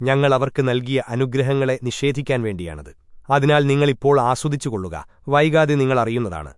ഞങ്ങൾ അവർക്ക് നൽകിയ അനുഗ്രഹങ്ങളെ നിഷേധിക്കാൻ വേണ്ടിയാണത്. അതിനാൽ നിങ്ങളിപ്പോൾ ആസ്വദിച്ചുകൊള്ളുക. വൈകാതെ നിങ്ങൾ അറിയുന്നതാണ്.